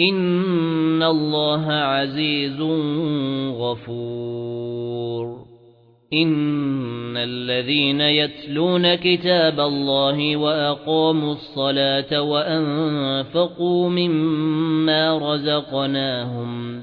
إِنَّ اللَّهَ عَزِيزٌ غَفُورٌ. إِنَّ الَّذِينَ يَتْلُونَ كِتَابَ اللَّهِ وَأَقَامُوا الصَّلَاةَ وَأَنفَقُوا مِمَّا رَزَقْنَاهُمْ